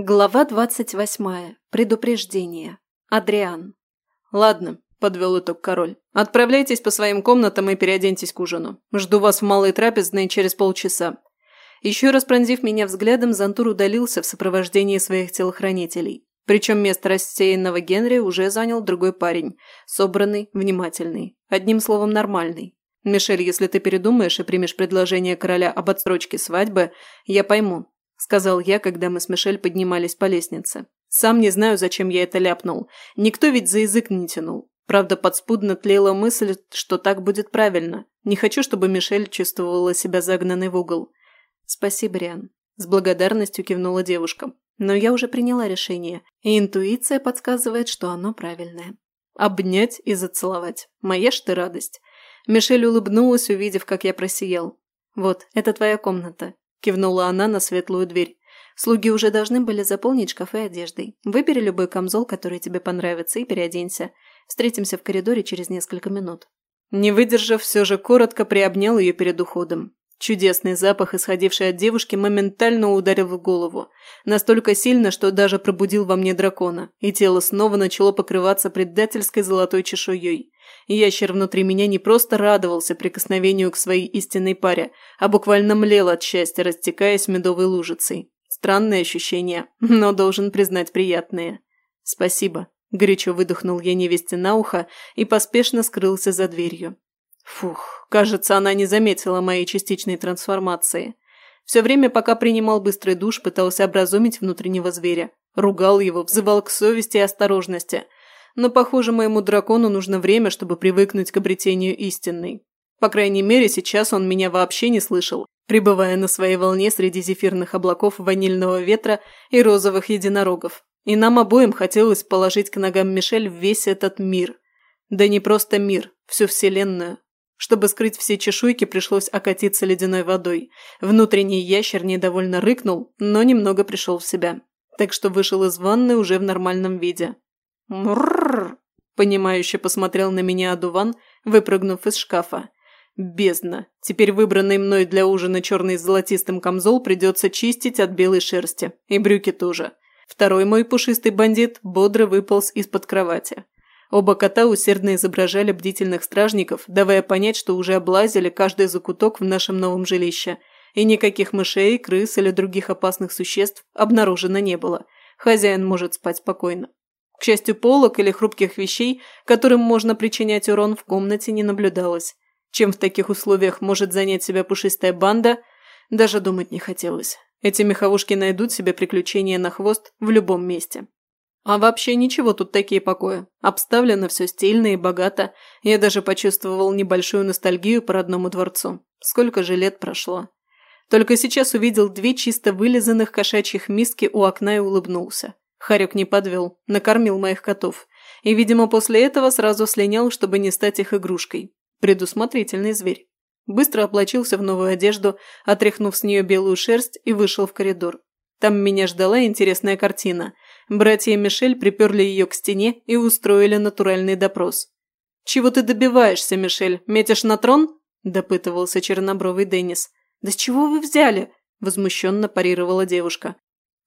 Глава двадцать восьмая. Предупреждение. Адриан. «Ладно», – подвел итог король. «Отправляйтесь по своим комнатам и переоденьтесь к ужину. Жду вас в малой трапезной через полчаса». Еще раз пронзив меня взглядом, Зантур удалился в сопровождении своих телохранителей. Причем место рассеянного Генри уже занял другой парень. Собранный, внимательный. Одним словом, нормальный. «Мишель, если ты передумаешь и примешь предложение короля об отсрочке свадьбы, я пойму», – сказал я, когда мы с Мишель поднимались по лестнице. Сам не знаю, зачем я это ляпнул. Никто ведь за язык не тянул. Правда, подспудно тлела мысль, что так будет правильно. Не хочу, чтобы Мишель чувствовала себя загнанной в угол. «Спасибо, Риан», – с благодарностью кивнула девушка. «Но я уже приняла решение, и интуиция подсказывает, что оно правильное. Обнять и зацеловать. Моя ж ты радость. Мишель улыбнулась, увидев, как я просиял. «Вот, это твоя комната», – кивнула она на светлую дверь. «Слуги уже должны были заполнить шкафы одеждой. Выбери любой камзол, который тебе понравится, и переоденься. Встретимся в коридоре через несколько минут». Не выдержав, все же коротко приобнял ее перед уходом. Чудесный запах, исходивший от девушки, моментально ударил в голову. Настолько сильно, что даже пробудил во мне дракона, и тело снова начало покрываться предательской золотой чешуей. Ящер внутри меня не просто радовался прикосновению к своей истинной паре, а буквально млел от счастья, растекаясь медовой лужицей. Странные ощущения, но должен признать приятные. «Спасибо», – горячо выдохнул я невесте на ухо и поспешно скрылся за дверью. Фух, кажется, она не заметила моей частичной трансформации. Все время, пока принимал быстрый душ, пытался образумить внутреннего зверя. Ругал его, взывал к совести и осторожности. Но, похоже, моему дракону нужно время, чтобы привыкнуть к обретению истинной. По крайней мере, сейчас он меня вообще не слышал, пребывая на своей волне среди зефирных облаков ванильного ветра и розовых единорогов. И нам обоим хотелось положить к ногам Мишель весь этот мир. Да не просто мир, всю вселенную. Чтобы скрыть все чешуйки, пришлось окатиться ледяной водой. Внутренний ящер недовольно рыкнул, но немного пришел в себя. Так что вышел из ванны уже в нормальном виде. «Мрррр!» – понимающе посмотрел на меня одуван, выпрыгнув из шкафа. «Бездна! Теперь выбранный мной для ужина черный с золотистым камзол придется чистить от белой шерсти. И брюки тоже. Второй мой пушистый бандит бодро выполз из-под кровати. Оба кота усердно изображали бдительных стражников, давая понять, что уже облазили каждый закуток в нашем новом жилище, и никаких мышей, крыс или других опасных существ обнаружено не было. Хозяин может спать спокойно. К счастью, полок или хрупких вещей, которым можно причинять урон, в комнате не наблюдалось. Чем в таких условиях может занять себя пушистая банда, даже думать не хотелось. Эти меховушки найдут себе приключения на хвост в любом месте. А вообще ничего тут такие покои. Обставлено все стильно и богато. Я даже почувствовал небольшую ностальгию по родному дворцу. Сколько же лет прошло. Только сейчас увидел две чисто вылизанных кошачьих миски у окна и улыбнулся. Харек не подвел, накормил моих котов. И, видимо, после этого сразу слинял, чтобы не стать их игрушкой. Предусмотрительный зверь. Быстро облачился в новую одежду, отряхнув с нее белую шерсть и вышел в коридор. Там меня ждала интересная картина – Братья Мишель приперли ее к стене и устроили натуральный допрос. «Чего ты добиваешься, Мишель? Метишь на трон?» – допытывался чернобровый Деннис. «Да с чего вы взяли?» – возмущенно парировала девушка.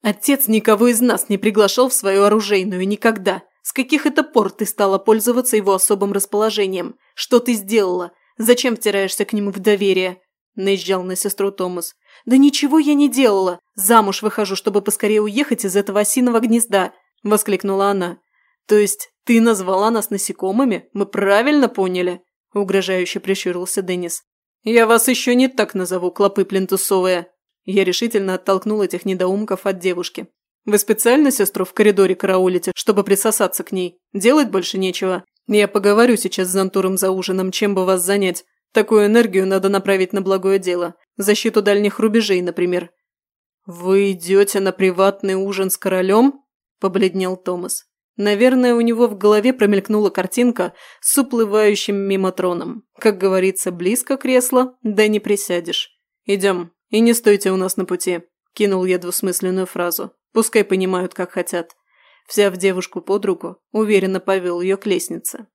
«Отец никого из нас не приглашал в свою оружейную никогда. С каких это пор ты стала пользоваться его особым расположением? Что ты сделала? Зачем втираешься к нему в доверие?» – наезжал на сестру Томас. «Да ничего я не делала. Замуж выхожу, чтобы поскорее уехать из этого осиного гнезда», – воскликнула она. «То есть ты назвала нас насекомыми? Мы правильно поняли?» – угрожающе прищурился Деннис. «Я вас еще не так назову, клопы плинтусовые!» Я решительно оттолкнул этих недоумков от девушки. «Вы специально сестру в коридоре караулите, чтобы присосаться к ней? Делать больше нечего. Я поговорю сейчас с Зантуром за ужином, чем бы вас занять. Такую энергию надо направить на благое дело. Защиту дальних рубежей, например. «Вы идете на приватный ужин с королем?» – побледнел Томас. Наверное, у него в голове промелькнула картинка с уплывающим мимо троном. Как говорится, близко кресло, да не присядешь. «Идем, и не стойте у нас на пути», – кинул я двусмысленную фразу. «Пускай понимают, как хотят». Взяв девушку под руку, уверенно повел ее к лестнице.